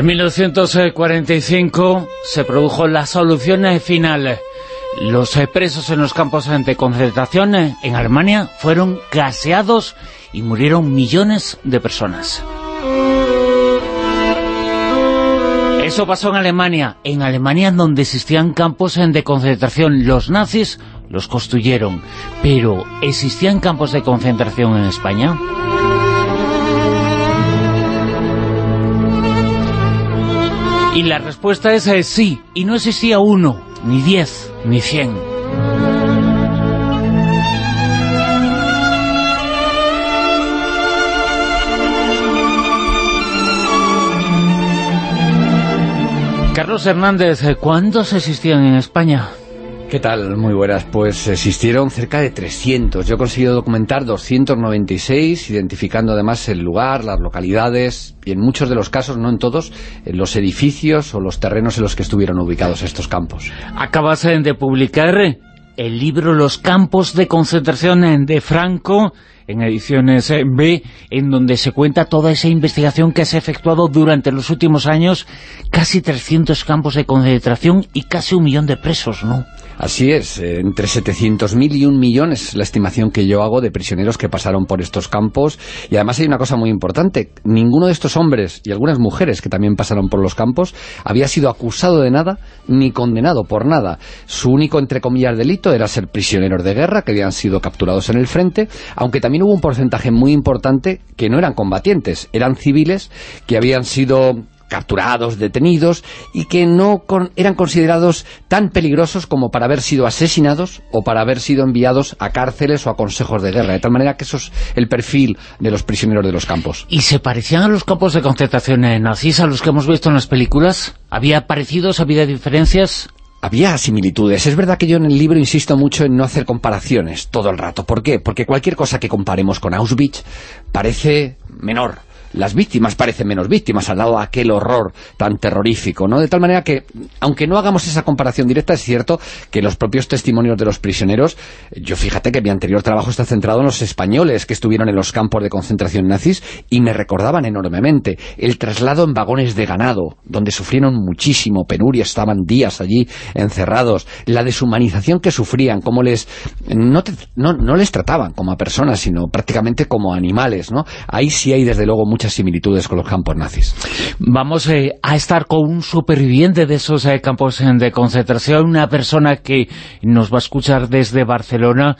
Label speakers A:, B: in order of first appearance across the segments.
A: En 1945 se produjo la solución final. Los presos en los campos de concentración en Alemania fueron gaseados y murieron millones de personas. Eso pasó en Alemania, en Alemania donde existían campos de concentración. Los nazis los construyeron, pero ¿existían campos de concentración en España? Y la respuesta es eh, sí, y no existía uno, ni diez, ni cien. Carlos Hernández, eh, ¿cuántos existían en España?
B: ¿Qué tal? Muy buenas. Pues existieron cerca de 300. Yo he conseguido documentar 296, identificando además el lugar, las localidades y en muchos de los casos, no en todos, los edificios o los terrenos en los que estuvieron ubicados estos campos.
A: Acabas eh, de publicar el libro Los campos de concentración de Franco en ediciones eh, B, en donde se cuenta toda esa investigación que se ha efectuado durante los últimos años, casi 300 campos de concentración y casi un millón de presos, ¿no?
B: Así es, entre 700.000 y un millón es la estimación que yo hago de prisioneros que pasaron por estos campos. Y además hay una cosa muy importante, ninguno de estos hombres y algunas mujeres que también pasaron por los campos había sido acusado de nada ni condenado por nada. Su único, entre comillas, delito era ser prisioneros de guerra que habían sido capturados en el frente, aunque también hubo un porcentaje muy importante que no eran combatientes, eran civiles que habían sido capturados, detenidos, y que no eran considerados tan peligrosos como para haber sido asesinados o para haber sido enviados a cárceles o a consejos de guerra. De tal manera que eso es el perfil de los prisioneros de los campos.
A: ¿Y se parecían a los campos de concentración nazis a los que hemos visto en las películas? ¿Había parecidos, había diferencias?
B: había similitudes. Es verdad que yo en el libro insisto mucho en no hacer comparaciones todo el rato. ¿Por qué? Porque cualquier cosa que comparemos con Auschwitz parece menor las víctimas parecen menos víctimas al lado de aquel horror tan terrorífico, ¿no? De tal manera que, aunque no hagamos esa comparación directa, es cierto que los propios testimonios de los prisioneros, yo fíjate que mi anterior trabajo está centrado en los españoles que estuvieron en los campos de concentración nazis y me recordaban enormemente el traslado en vagones de ganado, donde sufrieron muchísimo, penuria, estaban días allí encerrados, la deshumanización que sufrían, cómo les... No, no, les trataban como a personas, sino prácticamente como animales, ¿no? Ahí sí hay desde luego muchas similitudes con los campos nazis.
A: Vamos eh, a estar con un superviviente de esos eh, campos eh, de concentración, una persona que nos va a escuchar desde Barcelona,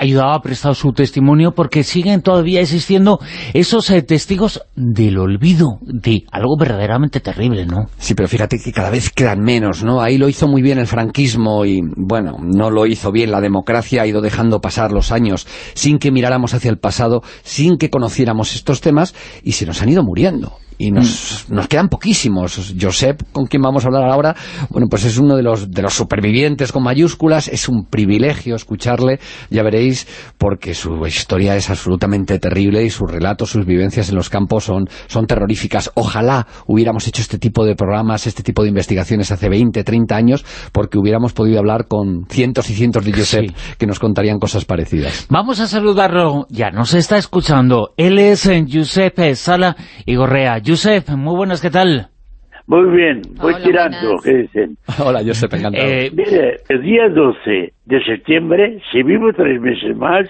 A: ayudado, ha prestado su testimonio, porque siguen todavía existiendo esos testigos del olvido, de algo verdaderamente terrible, ¿no?
B: Sí, pero fíjate que cada vez quedan menos, ¿no? Ahí lo hizo muy bien el franquismo y, bueno, no lo hizo bien la democracia, ha ido dejando pasar los años sin que miráramos hacia el pasado, sin que conociéramos estos temas y se nos han ido muriendo y nos, nos quedan poquísimos. Josep, con quien vamos a hablar ahora, bueno, pues es uno de los, de los supervivientes con mayúsculas, es un privilegio escucharle, ya veréis, porque su historia es absolutamente terrible y sus relatos, sus vivencias en los campos son, son terroríficas. Ojalá hubiéramos hecho este tipo de programas, este tipo de investigaciones hace 20, 30 años, porque hubiéramos podido hablar con cientos y cientos de Josep que nos contarían cosas parecidas.
A: Vamos a saludarlo, ya nos está escuchando. Él es Josep Sala y Gorrea. Josep, muy buenas, ¿qué tal?
C: Muy bien, voy tirando, ¿qué dicen?
B: Hola, Josep, encantado.
C: Eh, mire, el día 12 de septiembre, si vivo tres meses más,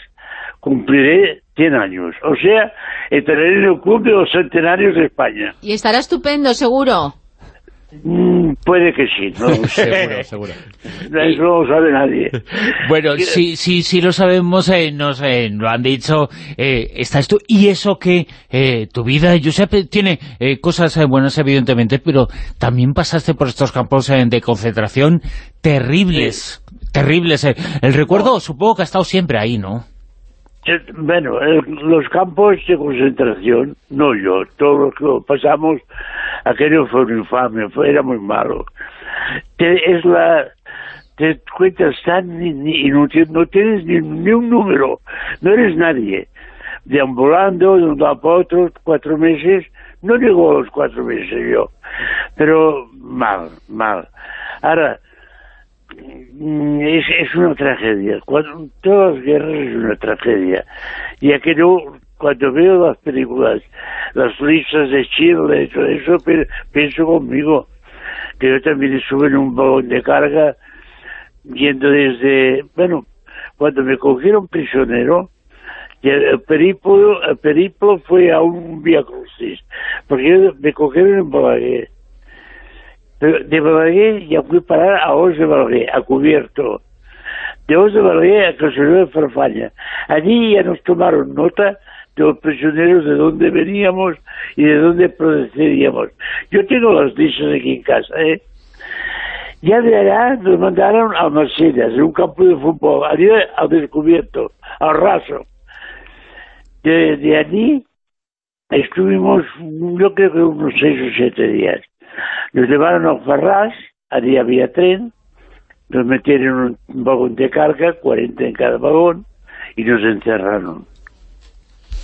C: cumpliré 100 años. O sea, estaré en el club de los centenarios de España.
D: Y estará estupendo, seguro.
C: Mm, puede que sí, no
B: seguro, seguro.
C: Eso no lo sabe nadie.
A: Bueno, sí, sí, sí lo sabemos, eh, nos eh, lo han dicho, eh, estás tú, y eso que eh, tu vida, Josep, tiene eh, cosas buenas evidentemente, pero también pasaste por estos campos de concentración terribles, terribles. El recuerdo supongo que ha estado siempre ahí, ¿no?
C: Bueno, los campos de concentración, no yo, todos los que pasamos, aquello fue un infame, era muy malo. Te, es la, te cuentas tan inútil, no tienes ni, un número, no eres nadie. Deambulando de un lado para otro, cuatro meses, no llegó los cuatro meses yo, pero mal, mal. Ahora, Mm, es, una tragedia. Cuando, todas las guerras es una tragedia. Y aquello cuando veo las películas, las listas de Chile todo eso, pienso conmigo, que yo también estuve en un vagón de carga, yendo desde, bueno, cuando me cogieron prisionero, el periplo, el periplo fue a un vía crucis, porque me cogieron en Balaguer. De Balaguer ya fui parar a Os de Balaguer, a cubierto. De Os de Balaguer a Castelló de Farfalla. Allí ya nos tomaron nota de los prisioneros de dónde veníamos y de dónde procedíamos. Yo tengo las listas aquí en casa, ¿eh? Ya de allá nos mandaron a Marsella, en un campo de fútbol, allí al descubierto, al raso. De, de allí estuvimos, yo creo que unos seis o siete días. Nos levaron ao Ferraz, ali había tren, nos meteron un vagón de carga, 40 en cada vagón, y nos encerraron.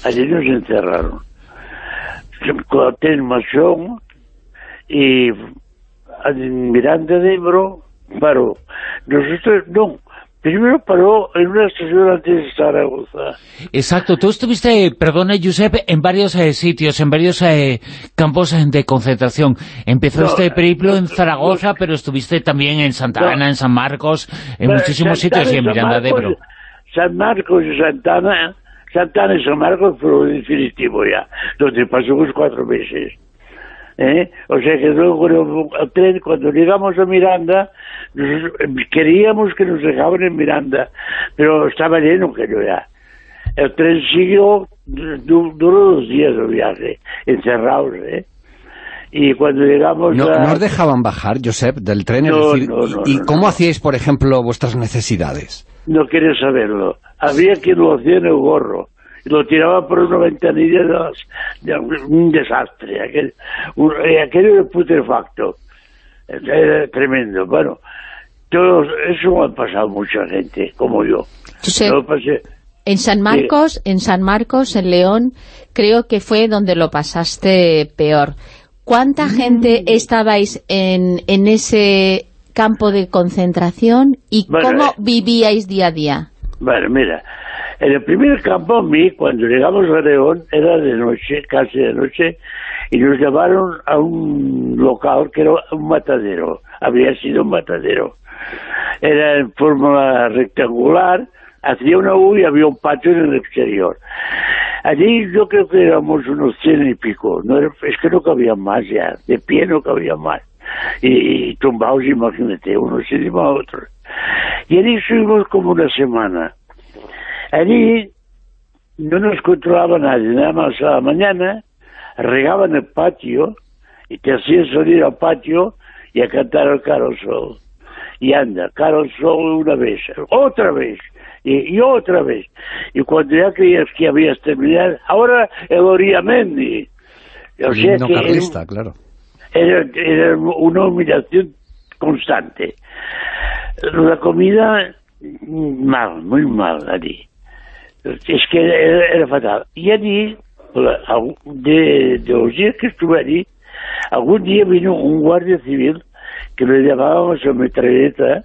C: Allí nos encerraron. Co tren machón e mirando de Ebro parou. Nosotros non, primero paró en una estación antes de Zaragoza.
A: Exacto, tú estuviste, perdona Josep, en varios eh, sitios, en varios eh, campos de concentración. Empezó este periplo en Zaragoza, pero estuviste también en Santa Ana, en San Marcos, en muchísimos sitios y en Miranda de Ebro.
C: San Marcos y Santana, Santana y San Marcos fue definitivo ya, donde pasó unos cuatro meses. ¿Eh? O sea que luego el tren, cuando llegamos a Miranda, queríamos que nos dejaban en Miranda, pero estaba lleno que yo ya. El tren siguió, duró dos días el viaje, encerrados, ¿eh? Y cuando llegamos
B: no, ¿No os dejaban bajar, Josep, del tren? ¿Y, cómo hacíais, por ejemplo, vuestras necesidades?
C: No quieres saberlo. Había quien lo hacía en el gorro lo tiraba por una ventanilla de, un desastre, aquel, un, aquello de putrefacto, era tremendo. Bueno, todo eso ha pasado mucha gente, como yo.
D: en San Marcos, en San Marcos, en León, creo que fue donde lo pasaste peor. ¿Cuánta mm. gente estabais en, en ese campo de concentración y cómo eh, vivíais día a día?
C: Bueno, mira, en el primer campo, a mí, cuando llegamos a León, era de noche, casi de noche, y nos llevaron a un local que era un matadero. Había sido un matadero. Era en forma rectangular, hacía una U y había un patio en el exterior. Allí yo creo que éramos unos cien y pico. No es que no cabía más ya, de pie no cabía más. Y, tumbados, imagínate, unos encima de otros. Y allí estuvimos como una semana. Allí no nos controlaba nadie, nada más a la mañana regaban el patio y te hacían salir al patio y a cantar el Carol Sol. Y anda, Carol Sol una vez, otra vez, y, otra vez. Y cuando ya creías que habías terminado, ahora el Oriamendi.
B: O sea que claro.
C: Era, era una humillación constante. La comida, mal, muy mal allí. Es que era, fatal. Y allí, de, de, los días que estuve allí, algún día vino un guardia civil que le llamábamos a metralleta,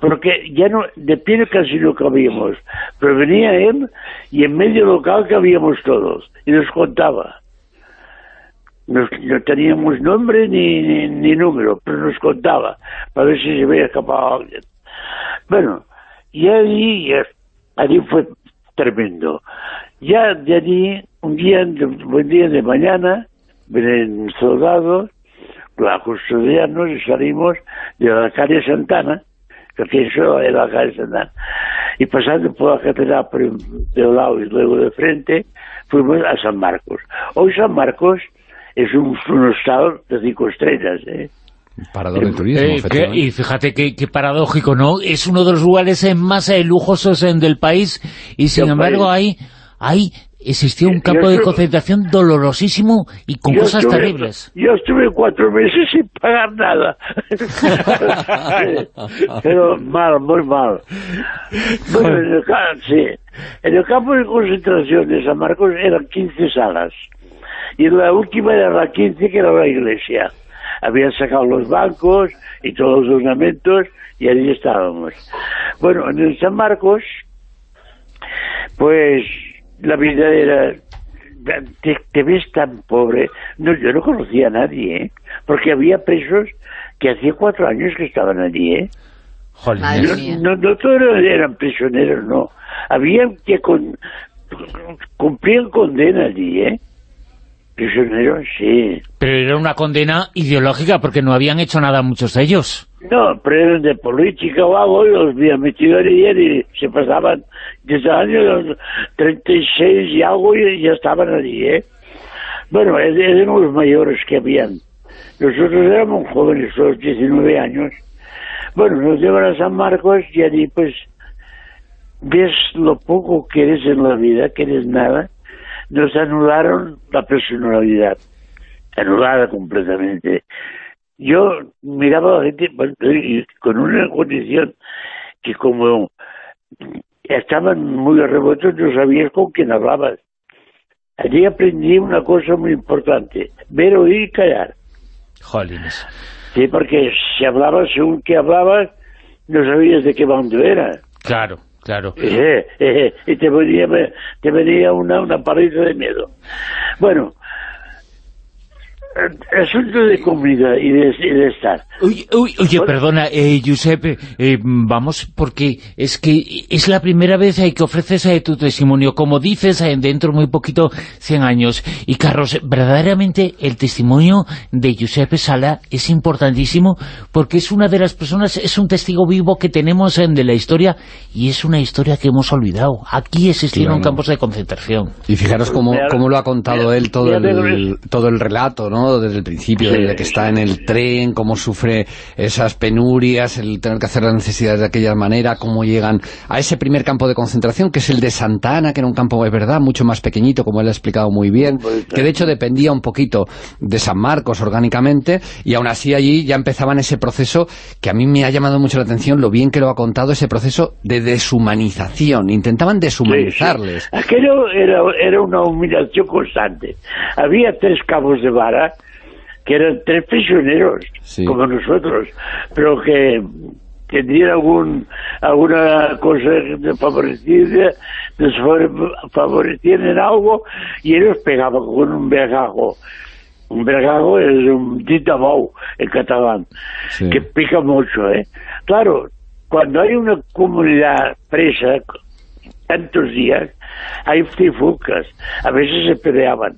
C: porque ya no, de pie casi no cabíamos, pero venía él y en medio local cabíamos todos, y nos contaba. no teníamos nombre ni, ni, número, pero nos contaba, para ver si se había escapado alguien. Bueno, y allí, allí fue tremendo. Ya de allí, un día, buen día de mañana, vienen soldados a custodiarnos y salimos de la calle Santana, que eso era la calle Santana, y pasando por la catedral de lado y luego de frente, fuimos a San Marcos. Hoy San Marcos es un, un estado de cinco estrellas, ¿eh?
B: Parador de turismo,
A: eh, Y fíjate qué, paradójico, ¿no? Es uno de los lugares eh, más eh, lujosos del país y sin embargo ahí, ahí existió un campo de concentración dolorosísimo y con cosas terribles.
C: Yo estuve cuatro meses sin pagar nada. Pero mal, muy mal. Bueno, en el, sí, en el campo de concentración de San Marcos eran 15 salas. Y la última era la 15, que era la iglesia habían sacado los bancos y todos los ornamentos y allí estábamos. Bueno, en el San Marcos, pues la vida era... Te, ves tan pobre. No, yo no conocía a nadie, ¿eh? Porque había presos que hacía cuatro años que estaban allí, ¿eh? No, no, todos eran prisioneros, no. Había que con, cumplían condena allí, ¿eh? Prisioneros, sí.
A: Pero era una condena ideológica porque no habían hecho nada muchos de ellos.
C: No, pero eran de política o algo y los habían metido ayer y se pasaban desde el año 36 y algo y ya estaban allí, ¿eh? Bueno, eran los mayores que habían. Nosotros éramos jóvenes, los 19 años. Bueno, nos llevan a San Marcos y allí pues ves lo poco que eres en la vida, que eres nada. Nos anularon la personalidad, anulada completamente. Yo miraba a la gente con una condición que como estaban muy rebotos, no sabías con quién hablabas. Allí aprendí una cosa muy importante, ver, oír y callar.
A: Jolines.
C: Sí, porque si hablabas según que hablabas, no sabías de qué bando era.
A: Claro, claro.
C: Eh, eh, y te venía, te venía una, una de miedo. Bueno, asunto de comida y de, estar.
A: Oye, perdona, eh, Giuseppe, eh, vamos, porque es que es la primera vez que ofreces eh, tu testimonio, como dices, eh, dentro muy poquito, 100 años. Y Carlos, verdaderamente el testimonio de Giuseppe Sala es importantísimo porque es una de las personas, es un testigo vivo que tenemos de la historia y es una historia que hemos olvidado. Aquí existieron campos de concentración.
B: Y fijaros cómo, cómo lo ha contado él todo el, todo el relato, ¿no? Desde el principio, desde que está en el tren, cómo sufre esas penurias, el tener que hacer las necesidades de aquella manera, cómo llegan a ese primer campo de concentración, que es el de Santa Ana, que era un campo de verdad mucho más pequeñito, como él ha explicado muy bien, que de hecho dependía un poquito de San Marcos orgánicamente, y aún así allí ya empezaban ese proceso que a mí me ha llamado mucho la atención, lo bien que lo ha contado, ese proceso de deshumanización. Intentaban deshumanizarles.
C: Aquello era, era una humillación constante. Había tres cabos de vara que eran tres prisioneros, como nosotros, pero que tendrían algún, alguna cosa de favorecida, les favorecían en algo y ellos pegaban con un vergajo. Un vergajo es un ditabau en catalán, que pica mucho, ¿eh? Claro, cuando hay una comunidad presa tantos días, hay trifulcas, a veces se peleaban.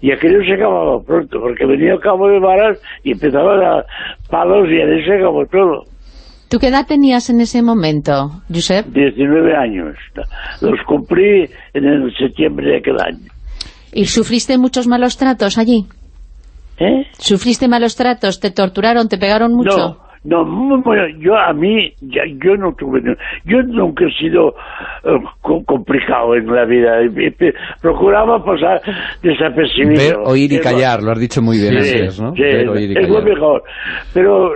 C: Y aquello se acababa pronto, porque venía el cabo de varas y empezaban a palos y ahí se acabó todo.
D: ¿Tú qué edad tenías en ese momento, Josep?
C: 19 años. Los cumplí en el septiembre de aquel año.
D: ¿Y sufriste muchos malos tratos allí?
C: ¿Eh?
D: ¿Sufriste malos tratos? ¿Te torturaron? ¿Te pegaron mucho?
C: No, no, bueno, yo a mí, ya, yo no tuve, yo nunca he sido eh, complicado en la vida, procuraba pasar desapercibido.
B: Ver, oír y callar, lo has dicho muy bien, es, ¿no?
C: Sí, es lo mejor, pero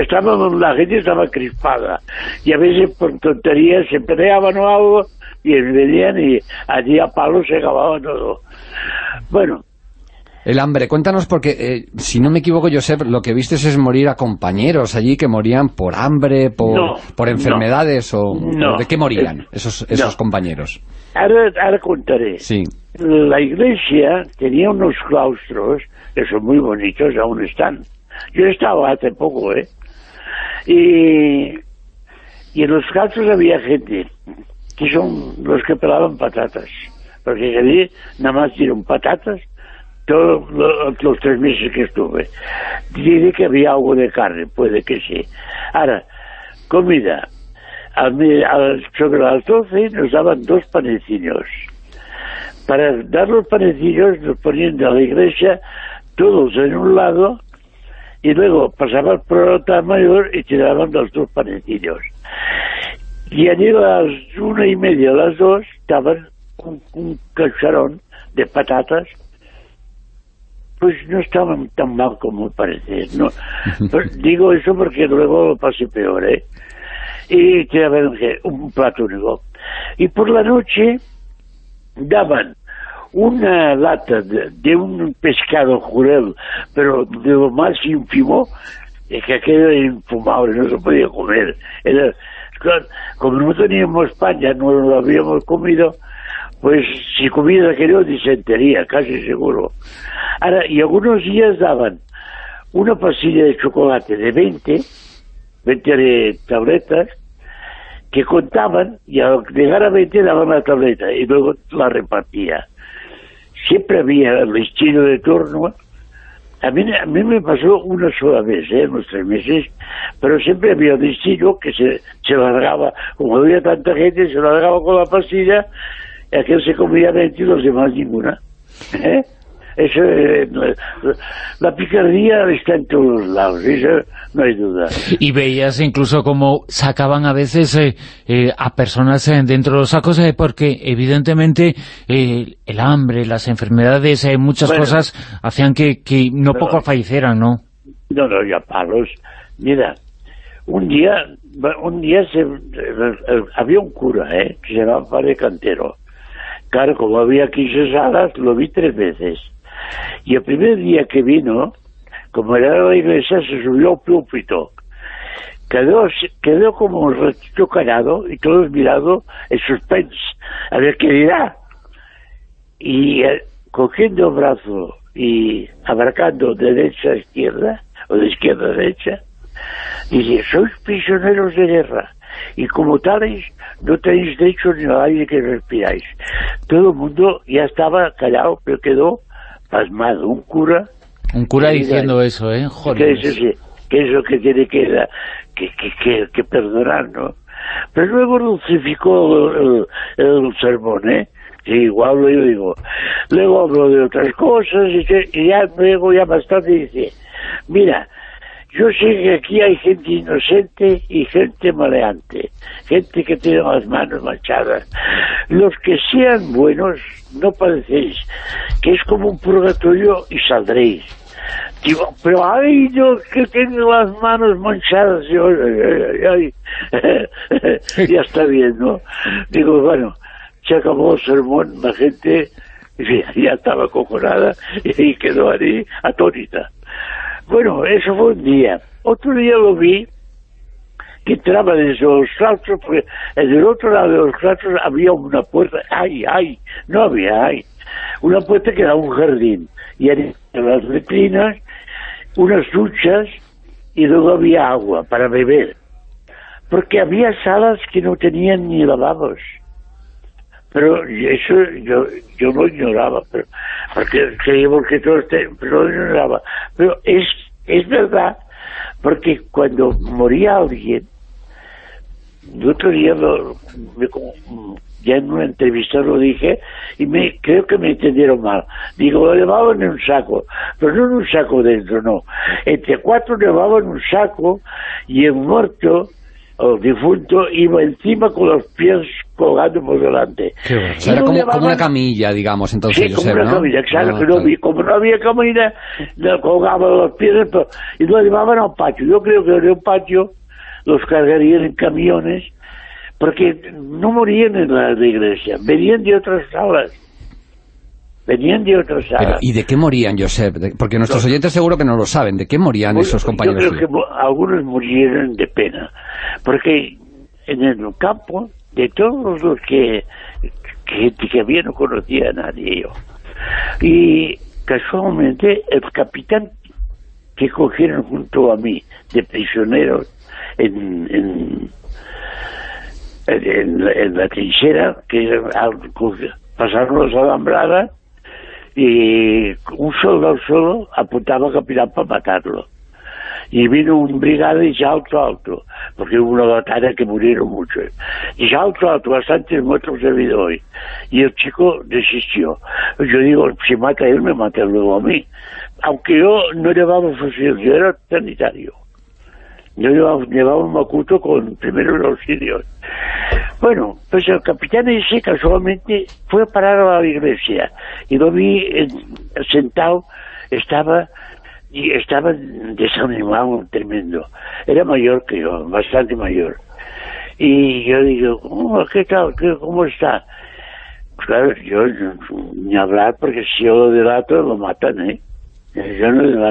C: estaba, la gente estaba crispada, y a veces por tonterías se peleaban o algo, y venían y allí a palos se acababa todo. Bueno,
B: el hambre, cuéntanos porque, eh, si no me equivoco, Josep, lo que viste es morir a compañeros allí que morían por hambre, por, por enfermedades, o, ¿de qué morían esos, esos compañeros?
C: Ahora, contaré.
B: Sí.
C: La iglesia tenía unos claustros que son muy bonitos, aún están. Yo estaba hace poco, ¿eh? Y, y en los claustros había gente que son los que pelaban patatas. Porque allí nada más dieron patatas todos los tres meses que estuve. Dice que había algo de carne, puede que sí. Ahora, comida. sobre las doce nos daban dos panecillos. Para dar los panecillos nos ponían de la iglesia todos en un lado y luego pasaban por el altar mayor y te daban los dos panecillos. Y allí a las una y media, a las dos, estaban un, un cacharón de patatas pues no estaban tan mal como parece. No, digo eso porque luego lo pasé peor, ¿eh? Y te un plato único. Y por la noche daban una lata de, un pescado jurel, pero de lo más ínfimo, que aquello era infumable, no se podía comer. Era, como no teníamos España, no lo habíamos comido, pues si comía aquello disentería, casi seguro. Ahora, y algunos días daban una pasilla de chocolate de 20, 20 tabletas, que contaban y al llegar a 20 daban la tableta y luego la repartía. Siempre había el de turno. A mí, a mí me pasó una sola vez, ¿eh? en los tres meses, pero siempre había destino que se, se largaba, como había tanta gente, se largaba con la pastilla, aquel se comía 20 y los demás ninguna. ¿eh? Eso, eh, la picardía está en todos lados, eso no hay duda.
A: Y veías incluso como sacaban a veces eh, eh, a personas dentro de los sacos, porque evidentemente el hambre, las enfermedades, muchas cosas hacían que, que no, poco fallecieran, ¿no?
C: No, no, ya palos. Mira, un día, un día se, había un cura, ¿eh? que se llamaba Padre Cantero. Claro, como había 15 salas, lo vi tres veces. Y el primer día que vino, como era la iglesia, se subió al púlpito. Quedó, quedó como un ratito callado y todos mirando en suspense, a ver qué dirá. Y eh, cogiendo el brazo y abarcando de derecha a izquierda, o de izquierda a derecha, dice, sois prisioneros de guerra y como tales no tenéis derecho ni al aire que respiráis. Todo el mundo ya estaba callado, pero quedó pasmado, un cura...
A: Un cura diciendo eso, ¿eh?
C: Joder. Que, eso, que es lo que tiene que, que, que, que, perdonar, ¿no? Pero luego dulcificó el, el, sermón, ¿eh? Sí, igual lo digo. Luego hablo de otras cosas y, y ya luego ya bastante dice, mira, yo sé que aquí hay gente inocente y gente maleante, gente que tiene las manos manchadas. Los que sean buenos, no padecéis, que es como un purgatorio y saldréis. Digo, pero ay, yo que tengo las manos manchadas, yo, ay, ya está bien, ¿no? Digo, bueno, se acabó el sermón, la gente ya estaba cojonada y quedó ahí atónita. Bueno, eso fue un día. Otro día lo vi que entraba desde los claustros, porque desde el otro lado de los claustros había una puerta, ay, ay, no había, ay, una puerta que era un jardín, y eran las letrinas, unas duchas, y luego había agua para beber, porque había salas que no tenían ni lavabos pero eso yo, yo lo ignoraba, pero, porque creíamos que todo este, pero lo ignoraba. Pero es, es verdad, porque cuando moría alguien, el otro día ya en una entrevista lo dije y me creo que me entendieron mal. Digo, lo llevaban en un saco, pero no en un saco dentro, no. Entre cuatro llevaban un saco y el muerto o difunto iba encima con los pies colgando por delante.
B: Era como, una camilla, digamos, entonces,
C: sí, como una camilla, claro, ah, como no había camilla, le colgaban los pies y lo llevaban a un patio. Yo creo que en un patio los cargarían en camiones, porque no morían en la iglesia, venían de otras salas. Venían de otras salas.
B: ¿Y de qué morían, Josep? Porque nuestros oyentes seguro que no lo saben. ¿De qué morían esos compañeros?
C: Yo creo que algunos murieron de pena porque en el campo, de todos los que, que había no conocía a nadie yo. Y casualmente el capitán que cogieron junto a mí de prisioneros en, en, en, la trinchera, que pasaron los alambradas, y un soldado solo apuntaba al capitán para matarlo y vino un brigada y salto alto, porque hubo una batalla que murieron muchos. Y salto alto, bastantes muertos se habido hoy. Y el chico desistió. Yo digo, si mata a él, me mata luego a mí. Aunque yo no llevaba fusil, yo era sanitario. Yo llevaba, llevaba un macuto con primeros auxilios. Bueno, pues el capitán ese casualmente fue a parar a la iglesia y lo vi sentado, estaba y estaba desanimado tremendo. Era mayor que yo, bastante mayor. Y yo digo, oh, ¿qué tal? ¿Cómo está? Pues claro, yo ni hablar porque si yo lo delato lo matan, ¿eh?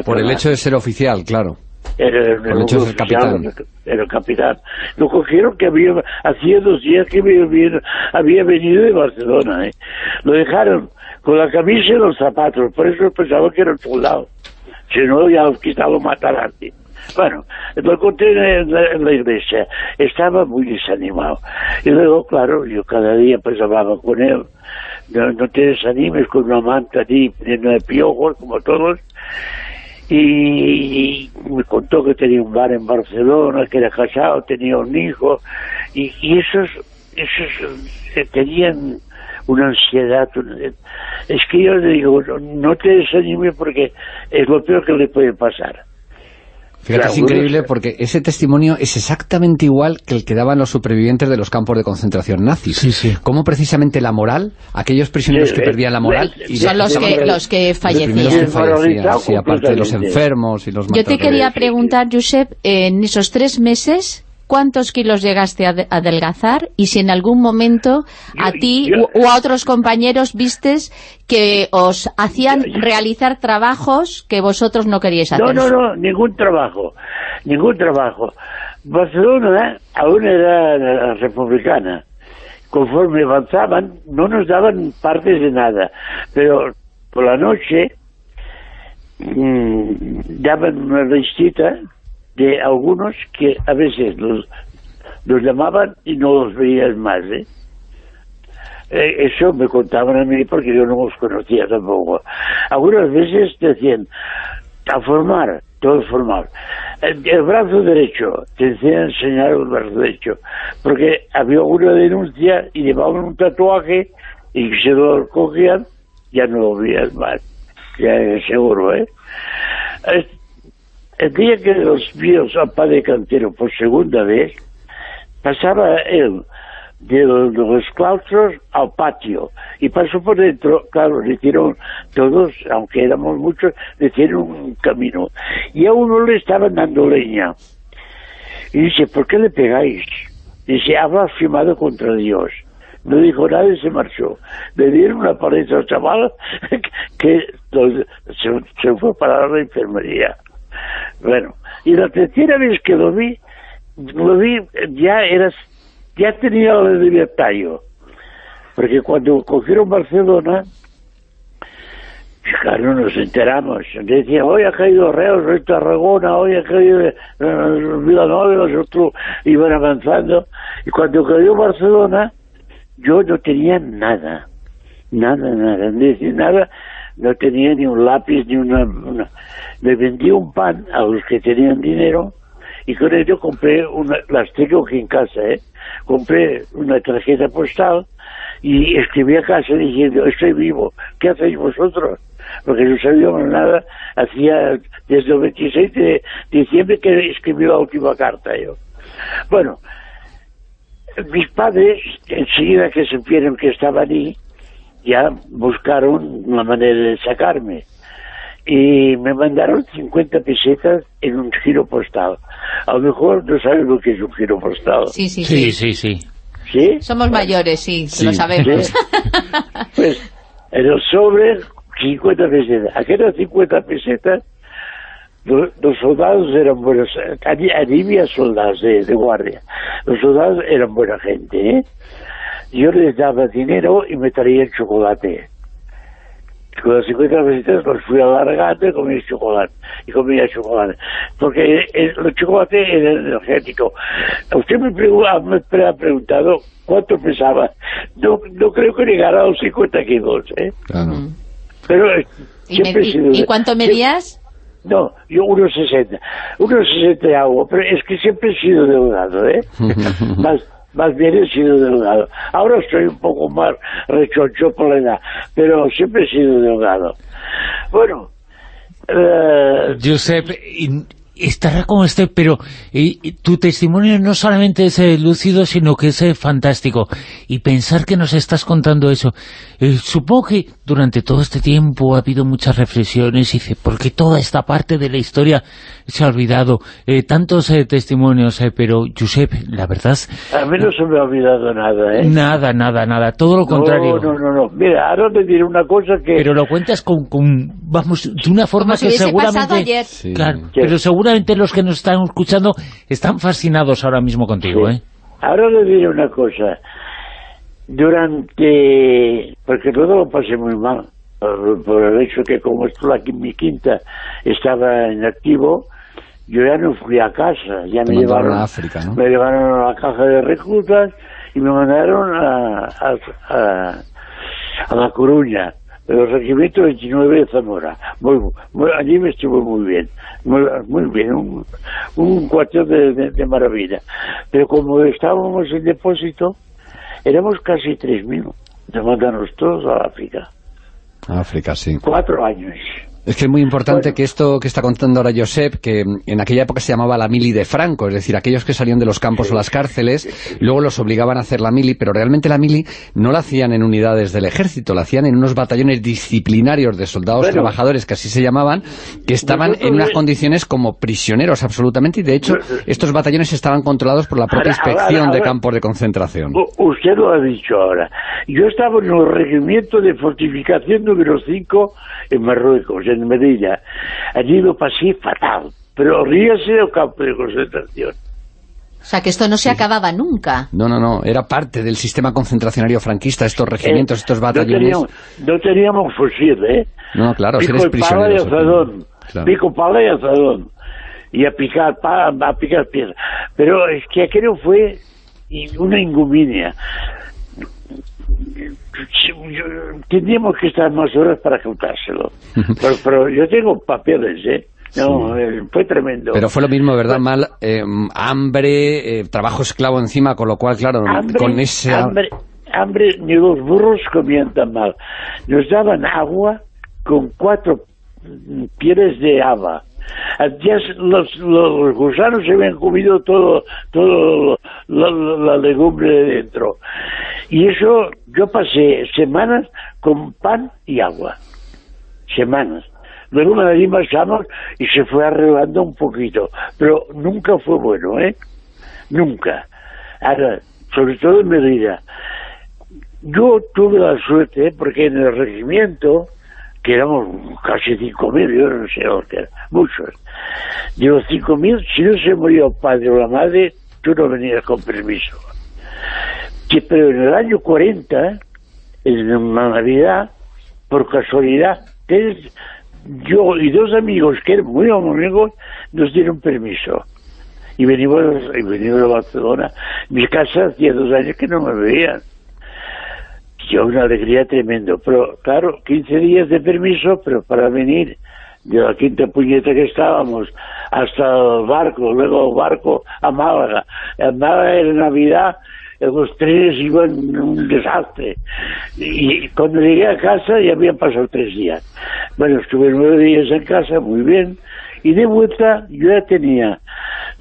B: Por el hecho de ser oficial, claro.
C: Era, el capitán. Era el capitán. Lo cogieron que había, hacía dos días que había, había venido de Barcelona. ¿eh? Lo dejaron con la camisa y los zapatos, por eso pensaba que era el soldado. Si no, ya quizá lo mataran. Bueno, lo encontré en la, en la, iglesia, estaba muy desanimado. Y luego, claro, yo cada día pues hablaba con él, no, no te desanimes con una manta allí llena de piojos, como todos, y, me contó que tenía un bar en Barcelona, que era casado, tenía un hijo, y, y esos, esos eh, tenían una ansiedad. Es que yo le digo, no te desanimes porque es lo peor que le puede pasar.
B: Fíjate, es increíble porque ese testimonio es exactamente igual que el que daban los supervivientes de los campos de concentración nazis.
A: Sí, sí.
B: Cómo precisamente la moral, aquellos prisioneros que perdían la moral...
D: Y son los que, los que fallecían.
B: sí, aparte de los enfermos y los
D: Yo te quería preguntar, Josep, en esos tres meses cuántos kilos llegaste a adelgazar y si en algún momento a ti o a otros compañeros vistes que os hacían realizar trabajos que vosotros no queríais hacer.
C: No, no, no, ningún trabajo, ningún trabajo. Barcelona aún era republicana. Conforme avanzaban, no nos daban partes de nada, pero por la noche mmm, daban una listita de algunos que a veces los, los llamaban y no los veías más, ¿eh? ¿eh? eso me contaban a mí porque yo no los conocía tampoco. Algunas veces decían, a formar, todo formar. El, brazo derecho, te decían enseñar el brazo derecho, porque había una denuncia y llevaban un tatuaje y se lo cogían, ya no lo veías más, ya seguro, ¿eh? El día que los vio a padre cantero por segunda vez, pasaba él de los, claustros al patio y pasó por dentro, claro, le hicieron todos, aunque éramos muchos, le hicieron un camino y a uno le estaban dando leña y dice, ¿por qué le pegáis? Dice, ha blasfemado contra Dios no dijo nada y se marchó. Le dieron una paliza al chaval que se, se, fue para la enfermería. Bueno, y la tercera vez que lo vi, lo vi, ya era, ya tenía la libertad yo. Porque cuando cogieron Barcelona, claro, nos enteramos. Decía, hoy ha caído Reus, hoy Tarragona, hoy ha caído eh, Villanova, los otros iban avanzando. Y cuando cayó Barcelona, yo no tenía nada. Nada, nada. Nada no tenía ni un lápiz ni una, Me vendí un pan a los que tenían dinero y con ello compré una, las tengo aquí en casa, ¿eh? Compré una tarjeta postal y escribí a casa diciendo, estoy vivo, ¿qué hacéis vosotros? Porque no sabíamos nada, hacía desde el 26 de diciembre que escribí la última carta yo. Bueno, mis padres, enseguida que supieron que estaba allí, ya buscaron una manera de sacarme y me mandaron 50 pesetas en un giro postal. A lo mejor no sabes lo que es un giro postal.
D: Sí, sí, sí.
A: sí, sí,
C: sí.
D: Somos mayores, sí, lo sabemos.
C: pues en el sobre 50 pesetas. Aquellas 50 pesetas los, soldados eran buenos, allí, había soldados de, de, guardia, los soldados eran buena gente, ¿eh? Yo les daba dinero y me traía el chocolate. Con las 50 visitas los fui alargando y comía chocolate. Y comía chocolate. Porque el, el chocolate era energético. Usted me, me ha preguntado cuánto pesaba. No, no creo que llegara a los 50 kilos. ¿eh?
B: Claro.
C: Pero eh, siempre
D: ¿Y, y, ¿Y cuánto medías?
C: No, yo 1,60. 1,60 hago, pero es que siempre he sido delgado, ¿eh? Más, más bien he sido delgado. Ahora estoy un poco más rechoncho por la edad, pero siempre he sido delgado. Bueno...
A: Eh... Josep, estará como esté, pero tu testimonio no solamente es eh, lúcido, sino que es eh, fantástico. Y pensar que nos estás contando eso, eh, supongo que durante todo este tiempo ha habido muchas reflexiones, y dice, porque toda esta parte de la historia se ha olvidado. tantos testimonios, pero Josep, la verdad...
C: A mí no se me ha olvidado nada, ¿eh?
A: Nada, nada, nada, todo lo contrario.
C: No, no, no, mira, ahora te diré una cosa que...
A: Pero lo cuentas con, con vamos, de una forma que seguramente...
D: Ayer.
A: Claro, pero seguramente seguramente los que nos están escuchando están fascinados ahora mismo contigo, ¿eh?
C: Ahora le diré una cosa. Durante... Porque todo lo pasé muy mal. Por, el hecho que como esto aquí mi quinta estaba en activo, yo ya no fui a casa. Ya me llevaron,
B: a África, ¿no?
C: me llevaron a la caja de reclutas y me mandaron a, a, a, La Coruña, el regimiento 29 de Zamora. Muy, allí me estuvo muy bien, muy, muy bien, un, un cuartel de, de, maravilla. Pero como estábamos en depósito, éramos casi 3.000, de mandarnos todos a África.
B: África, sí.
C: Cuatro años.
B: Es que es muy importante que esto que está contando ahora Josep, que en aquella época se llamaba la mili de Franco, es decir, aquellos que salían de los campos o las cárceles, luego los obligaban a hacer la mili, pero realmente la mili no la hacían en unidades del ejército, la hacían en unos batallones disciplinarios de soldados trabajadores, que así se llamaban, que estaban en unas condiciones como prisioneros absolutamente, y de hecho estos batallones estaban controlados por la propia inspección de campos de concentración.
C: Usted lo ha dicho ahora. Yo estaba en el regimiento de fortificación número 5 en Marruecos, en Medellín. Allí lo pasé fatal, pero ríase del campo de concentración.
D: O sea, que esto no se acababa nunca.
B: No, no, no, era parte del sistema concentracionario franquista, estos regimientos, estos batallones.
C: No teníamos, fusil, ¿eh?
B: No, claro,
C: pico
B: eres prisionero.
C: y azadón, pico, pala y azadón. Y a picar, a picar piedra. Pero es que aquello fue una inguminia tendríamos que estar más horas para contárselo. pero, yo tengo papeles, ¿eh? No, eh, fue tremendo.
B: Pero fue lo mismo, ¿verdad? Mal, eh, hambre, eh, trabajo esclavo encima, con lo cual, claro, con ese...
C: Hambre, hambre, ni los burros comían tan mal. Nos daban agua con cuatro pieles de haba. Los, los, gusanos se habían comido todo, todo la, legumbre de dentro. Y eso, yo pasé semanas con pan y agua. Semanas. Luego me di más y se fue arreglando un poquito. Pero nunca fue bueno, ¿eh? Nunca. Ahora, sobre todo en Medina. Yo tuve la suerte, porque en el regimiento, que éramos casi 5.000, yo no sé que eran, muchos. Los 5.000, si no se murió el padre o la madre, tú no venías con permiso. Pero en el año 40, en la Navidad, por casualidad, yo y dos amigos que eran muy amigos nos dieron permiso. Y venimos, y venimos a Barcelona. Mi casa hacía dos años que no me veían yo una alegría tremendo. Pero claro, 15 días de permiso, pero para venir de la quinta puñeta que estábamos hasta el barco, luego barco a Málaga. En Málaga era Navidad, los trenes iban un desastre. Y cuando llegué a casa ya habían pasado tres días. Bueno, estuve nueve días en casa, muy bien. Y de vuelta yo ya tenía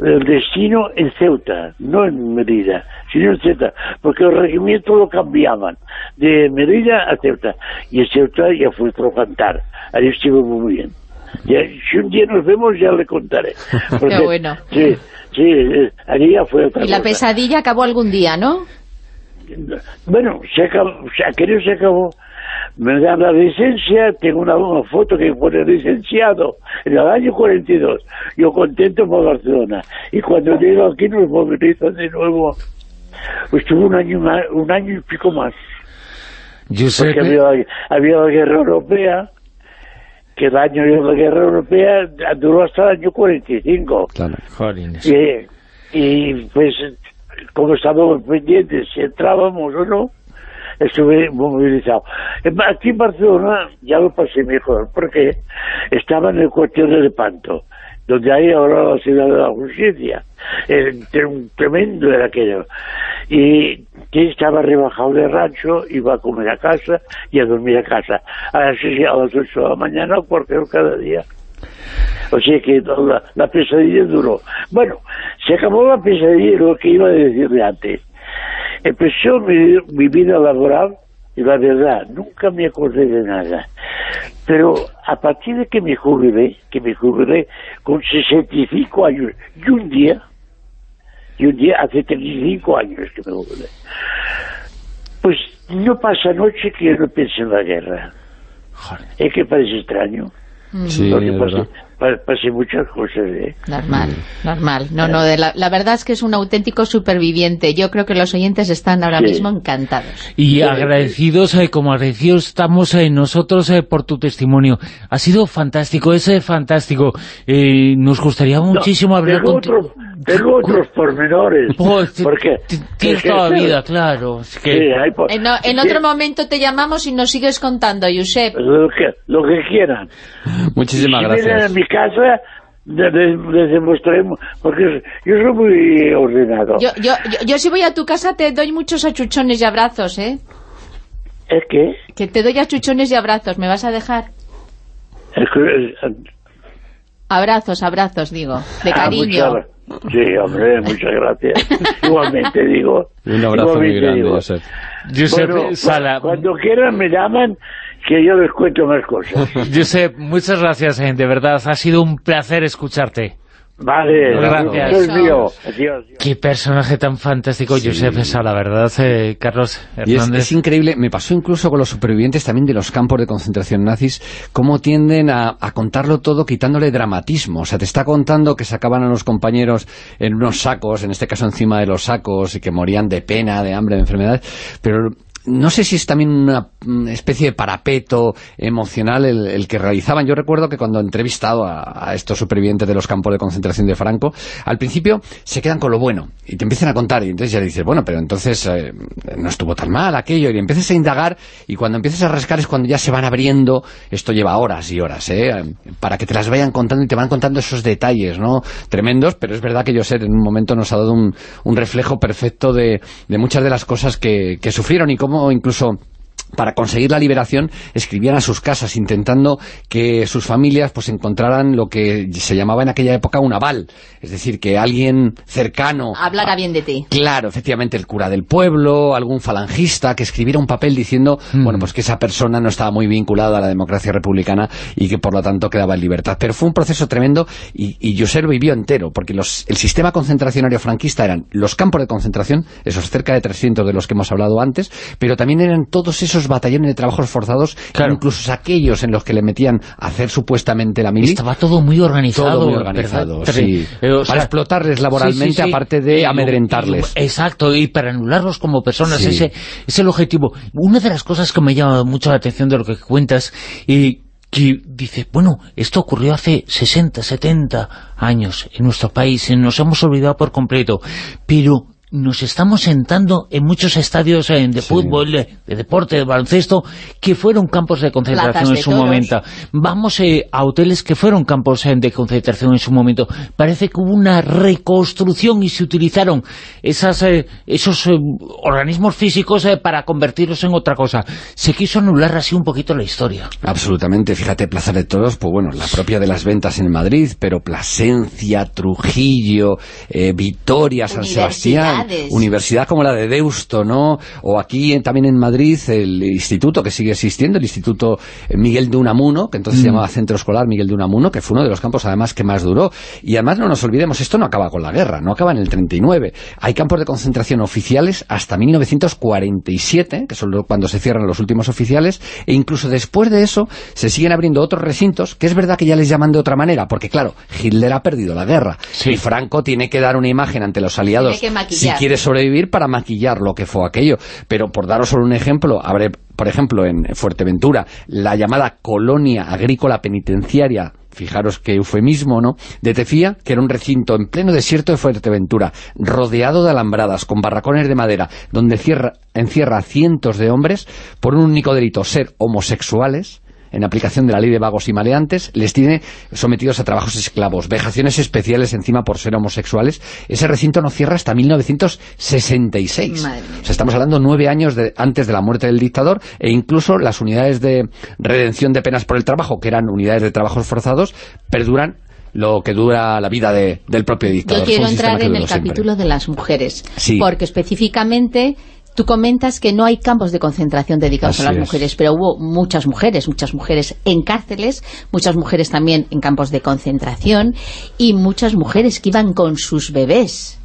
C: el destino en Ceuta, no en Medida, sino en Ceuta, porque los regimientos lo cambiaban de Medida a Ceuta, y en Ceuta ya fue otro cantar, ahí estuvo muy bien. si un día nos vemos ya le contaré.
D: Qué bueno.
C: Sí, sí, eh, allí ya fue otra
D: Y la pesadilla acabó algún día, ¿no?
C: Bueno, se acabó, aquello se acabó me dan la licencia, tengo una, foto que pone licenciado en el año 42, yo contento por Barcelona, y cuando llego aquí nos movilizan de nuevo, pues tuve un año, un año y pico más.
A: Yo sé
C: que... había, había la guerra europea, que el año de la guerra europea duró hasta el año 45.
B: Claro,
C: y, y pues, como estábamos pendientes si entrábamos o no, estuve movilizado. Aquí en Barcelona ya lo pasé mejor, porque estaba en el cuartel de Panto, donde hay ahora la ciudad de la justicia. un tremendo era aquello. Y que estaba rebajado de rancho, iba a comer a casa y a dormir a casa. A las, a las 8 de la mañana, porque cada día. O sea que la, la, pesadilla duró. Bueno, se acabó la pesadilla, lo que iba a decirle antes. Empezó mi, mi vida laboral y la verdad, nunca me acordé de nada. Pero a partir de que me jubilé, que me jubilé con 65 años, y un día, y un día hace 35 años que me jubilé, pues no pasa noche que yo no piense en la guerra. Es que parece extraño.
B: Sí,
C: pasé muchas cosas, ¿eh?
D: Normal, normal. No, no, la, verdad es que es un auténtico superviviente. Yo creo que los oyentes están ahora mismo encantados.
A: Y agradecidos, eh, como agradecidos estamos eh, nosotros eh, por tu testimonio. Ha sido fantástico, es fantástico. nos gustaría muchísimo hablar
C: con... tengo otros pormenores. porque
A: Tienes toda la vida, claro.
D: en, otro momento te llamamos y nos sigues contando, Josep.
C: Lo que, lo que quieran.
B: Muchísimas gracias
C: casa les, demostremos, porque yo soy muy ordenado.
D: Yo, yo, yo, si voy a tu casa te doy muchos achuchones y abrazos, ¿eh?
C: ¿Es qué?
D: Que te doy achuchones y abrazos, ¿me vas a dejar? Abrazos, abrazos, digo, de ah, cariño.
C: sí, hombre, muchas gracias. igualmente, digo.
B: Un abrazo muy grande, Josep.
C: Cuando quieran me llaman que yo les cuento más cosas.
A: Josep, muchas gracias, eh, de verdad, ha sido un placer escucharte.
C: Vale, gracias.
A: Qué personaje tan fantástico, Josep esa, la verdad, eh, Carlos Hernández.
B: es, increíble, me pasó incluso con los supervivientes también de los campos de concentración nazis, cómo tienden a, a, contarlo todo quitándole dramatismo. O sea, te está contando que sacaban a los compañeros en unos sacos, en este caso encima de los sacos, y que morían de pena, de hambre, de enfermedad, pero no sé si es también una especie de parapeto emocional el, que realizaban. Yo recuerdo que cuando he entrevistado a, estos supervivientes de los campos de concentración de Franco, al principio se quedan con lo bueno y te empiezan a contar y entonces ya dices, bueno, pero entonces eh, no estuvo tan mal aquello y empiezas a indagar y cuando empiezas a rascar es cuando ya se van abriendo, esto lleva horas y horas, ¿eh? para que te las vayan contando y te van contando esos detalles, ¿no? Tremendos, pero es verdad que yo sé, en un momento nos ha dado un, reflejo perfecto de, muchas de las cosas que, que sufrieron y cómo incluso para conseguir la liberación escribían a sus casas intentando que sus familias pues encontraran lo que se llamaba en aquella época un aval, es decir, que alguien cercano...
D: Hablara bien de ti.
B: Claro, efectivamente, el cura del pueblo, algún falangista que escribiera un papel diciendo, hmm. bueno, pues que esa persona no estaba muy vinculada a la democracia republicana y que por lo tanto quedaba en libertad. Pero fue un proceso tremendo y, y José lo vivió entero, porque los, el sistema concentracionario franquista eran los campos de concentración, esos cerca de 300 de los que hemos hablado antes, pero también eran todos esos batallones de trabajos forzados, incluso aquellos en los que le metían a hacer supuestamente la milicia.
A: Estaba todo muy organizado.
B: Todo muy organizado, sí. Eh, para explotarles laboralmente, aparte de amedrentarles.
A: exacto, y para anularlos como personas, ese es el objetivo. Una de las cosas que me llama mucho la atención de lo que cuentas, y que dice, bueno, esto ocurrió hace 60, 70 años en nuestro país, nos hemos olvidado por completo, pero nos estamos sentando en muchos estadios eh, de fútbol, de, deporte, de baloncesto, que fueron campos de concentración en su momento. Vamos eh, a hoteles que fueron campos eh, de concentración en su momento. Parece que hubo una reconstrucción y se utilizaron esas, esos organismos físicos para convertirlos en otra cosa. Se quiso anular así un poquito la historia.
B: Absolutamente. Fíjate, Plaza de Toros, pues bueno, la propia de las ventas en Madrid, pero Plasencia, Trujillo, Vitoria, San Sebastián universidad como la de Deusto, ¿no? O aquí también en Madrid el instituto que sigue existiendo, el Instituto Miguel de Unamuno, que entonces se mm. llamaba Centro Escolar Miguel de Unamuno, que fue uno de los campos además que más duró. Y además no nos olvidemos, esto no acaba con la guerra, no acaba en el 39. Hay campos de concentración oficiales hasta 1947, que son cuando se cierran los últimos oficiales, e incluso después de eso se siguen abriendo otros recintos, que es verdad que ya les llaman de otra manera, porque claro, Hitler ha perdido la guerra, y Franco tiene que dar una imagen ante los aliados quiere sobrevivir para maquillar lo que fue aquello. Pero por daros solo un ejemplo, habré, por ejemplo, en Fuerteventura, la llamada colonia agrícola penitenciaria fijaros qué eufemismo, ¿no?, de Tefía, que era un recinto en pleno desierto de Fuerteventura, rodeado de alambradas, con barracones de madera, donde encierra a cientos de hombres por un único delito, ser homosexuales, en aplicación de la ley de vagos y maleantes, les tiene sometidos a trabajos esclavos, vejaciones especiales encima por ser homosexuales. Ese recinto no cierra hasta 1966. O sea, estamos hablando nueve años antes de la muerte del dictador e incluso las unidades de redención de penas por el trabajo, que eran unidades de trabajos forzados, perduran lo que dura la vida del propio dictador.
D: Yo quiero entrar en el capítulo de las mujeres, porque específicamente Tú comentas que no hay campos de concentración dedicados a las mujeres, pero hubo muchas mujeres, muchas mujeres en cárceles, muchas mujeres también en campos de concentración y muchas mujeres que iban con sus bebés.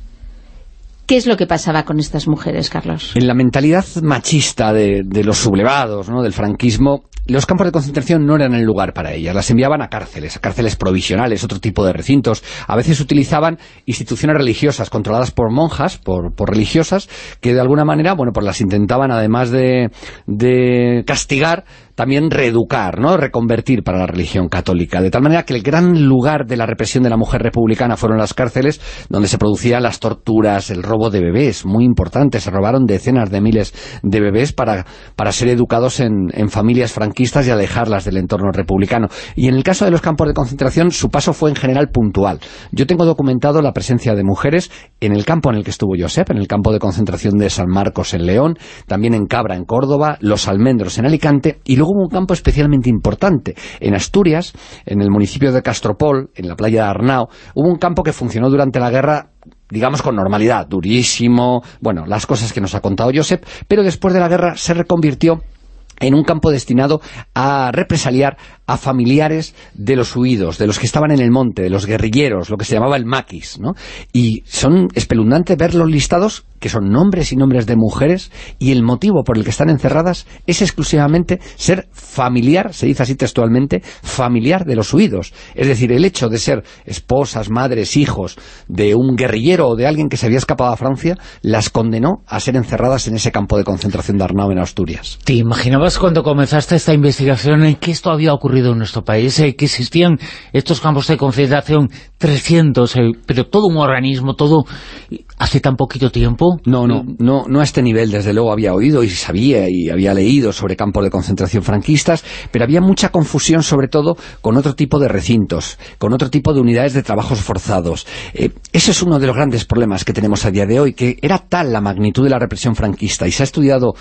D: ¿Qué es lo que pasaba con estas mujeres, Carlos?
B: En la mentalidad machista de, los sublevados, ¿no? del franquismo, los campos de concentración no eran el lugar para ellas, las enviaban a cárceles, a cárceles provisionales, otro tipo de recintos. A veces utilizaban instituciones religiosas controladas por monjas, por, religiosas, que de alguna manera, bueno, pues las intentaban, además de, castigar, también reeducar, ¿no? reconvertir para la religión católica. De tal manera que el gran lugar de la represión de la mujer republicana fueron las cárceles, donde se producían las torturas, el robo de bebés, muy importante. Se robaron decenas de miles de bebés para, para ser educados en, familias franquistas y alejarlas del entorno republicano. Y en el caso de los campos de concentración, su paso fue en general puntual. Yo tengo documentado la presencia de mujeres en el campo en el que estuvo Josep, en el campo de concentración de San Marcos en León, también en Cabra en Córdoba, Los Almendros en Alicante, y hubo un campo especialmente importante. En Asturias, en el municipio de Castropol, en la playa de Arnao, hubo un campo que funcionó durante la guerra digamos con normalidad, durísimo, bueno, las cosas que nos ha contado Josep, pero después de la guerra se reconvirtió en un campo destinado a represaliar a familiares de los huidos, de los que estaban en el monte, de los guerrilleros, lo que se llamaba el maquis, ¿no? Y son espeluznantes ver los listados, que son nombres y nombres de mujeres, y el motivo por el que están encerradas es exclusivamente ser familiar, se dice así textualmente, familiar de los huidos. Es decir, el hecho de ser esposas, madres, hijos de un guerrillero o de alguien que se había escapado a Francia, las condenó a ser encerradas en ese campo de concentración de Arnau en Asturias.
A: ¿Te imaginabas cuando comenzaste esta investigación en que esto había ocurrido en nuestro país, eh, que existían estos campos de concentración 300, eh, pero todo un organismo, todo hace tan poquito tiempo.
B: No, no, no, no a este nivel, desde luego había oído y sabía y había leído sobre campos de concentración franquistas, pero había mucha confusión sobre todo con otro tipo de recintos, con otro tipo de unidades de trabajos forzados. Eh, ese es uno de los grandes problemas que tenemos a día de hoy, que era tal la magnitud de la represión franquista y se ha estudiado,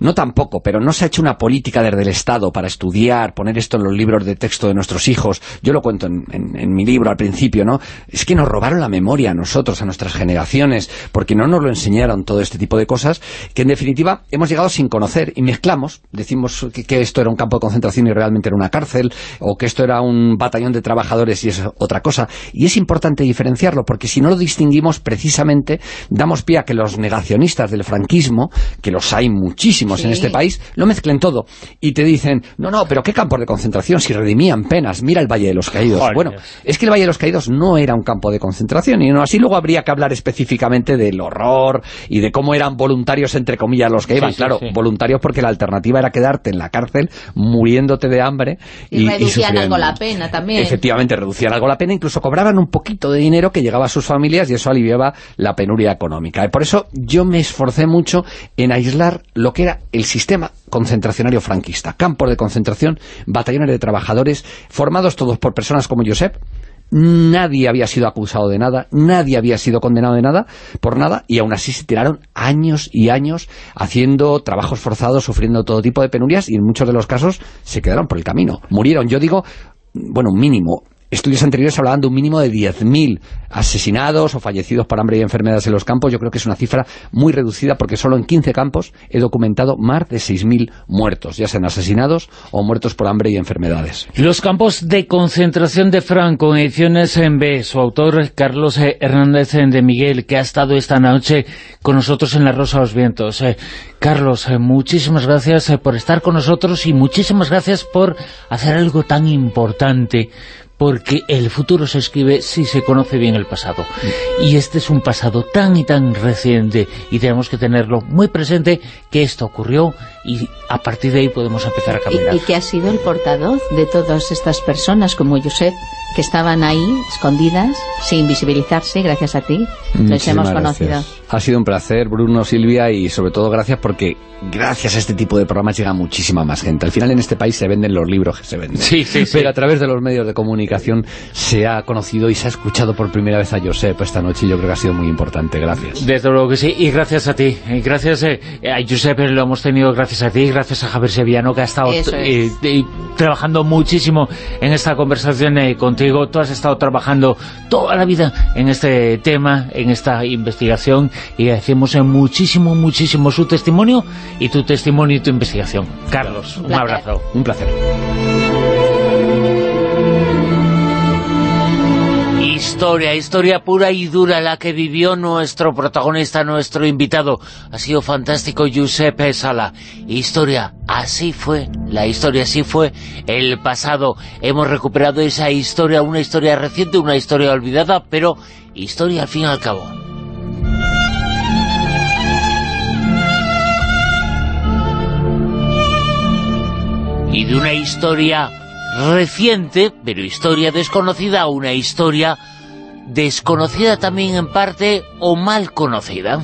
B: no tampoco, pero no se ha hecho una política desde el Estado para estudiar, poner esto en los libros de texto de nuestros hijos. Yo lo cuento en, en mi libro al principio, ¿no? Es que nos robaron la memoria a nosotros, a nuestras generaciones, porque no nos lo enseñaron todo este tipo de cosas, que en definitiva hemos llegado sin conocer y mezclamos, decimos que, esto era un campo de concentración y realmente era una cárcel, o que esto era un batallón de trabajadores y es otra cosa. Y es importante diferenciarlo, porque si no lo distinguimos precisamente, damos pie a que los negacionistas del franquismo, que los hay muchísimos en este país, lo mezclen todo y te dicen, no, no, pero ¿qué campos de concentración? Si redimían penas, mira el Valle de los Caídos. bueno, es que el Valle de los Caídos no era un campo de concentración y no así luego habría que hablar específicamente del horror y de cómo eran voluntarios entre comillas los que iban, claro, voluntarios porque la alternativa era quedarte en la cárcel muriéndote de hambre
D: y, reducían algo la pena también.
B: Efectivamente, reducían algo la pena, incluso cobraban un poquito de dinero que llegaba a sus familias y eso aliviaba la penuria económica. Y por eso yo me esforcé mucho en aislar lo que era el sistema concentracionario franquista, campos de concentración, batallones de trabajadores, formados todos por personas como Josep, nadie había sido acusado de nada, nadie había sido condenado de nada, por nada, y aún así se tiraron años y años haciendo trabajos forzados, sufriendo todo tipo de penurias, y en muchos de los casos se quedaron por el camino. Murieron, yo digo, bueno, mínimo, estudios anteriores hablaban de un mínimo de 10.000 asesinados o fallecidos por hambre y enfermedades en los campos. Yo creo que es una cifra muy reducida porque solo en 15 campos he documentado más de 6.000 muertos, ya sean asesinados o muertos por hambre y enfermedades.
A: Los campos de concentración de Franco, en ediciones en B, su autor Carlos Hernández de Miguel, que ha estado esta noche con nosotros en La Rosa de los Vientos. Eh, Carlos, eh, muchísimas gracias eh, por estar con nosotros y muchísimas gracias por hacer algo tan importante porque el futuro se escribe si se conoce bien el pasado. Y este es un pasado tan y tan reciente y tenemos que tenerlo muy presente que esto ocurrió y a partir de ahí podemos empezar a caminar.
D: Y, que ha sido el portador de todas estas personas como Josep, que estaban ahí, escondidas, sin visibilizarse, gracias a ti, les hemos conocido.
B: Ha sido un placer, Bruno, Silvia, y sobre todo gracias porque gracias a este tipo de programas llega muchísima más gente. Al final en este país se venden los libros que se venden.
A: Sí, sí, sí.
B: Pero a través de los medios de comunicación se ha conocido y se ha escuchado por primera vez a Josep esta noche y yo creo que ha sido muy importante. Gracias.
A: Desde luego que sí, y gracias a ti. Gracias eh, a Josep, lo hemos tenido gracias a ti, gracias a Javier Seviano que ha estado eh, trabajando muchísimo en esta conversación eh, contigo. Tú has estado trabajando toda la vida en este tema, en esta investigación y agradecemos muchísimo, muchísimo su testimonio y tu testimonio y tu investigación. Carlos, un, abrazo.
B: Un placer.
A: Historia, historia pura y dura la que vivió nuestro protagonista, nuestro invitado. Ha sido fantástico Giuseppe Sala. Historia, así fue, la historia así fue el pasado. Hemos recuperado esa historia, una historia reciente, una historia olvidada, pero historia al fin y al cabo. Y de una historia reciente, pero historia desconocida, una historia desconocida también en parte o mal conocida.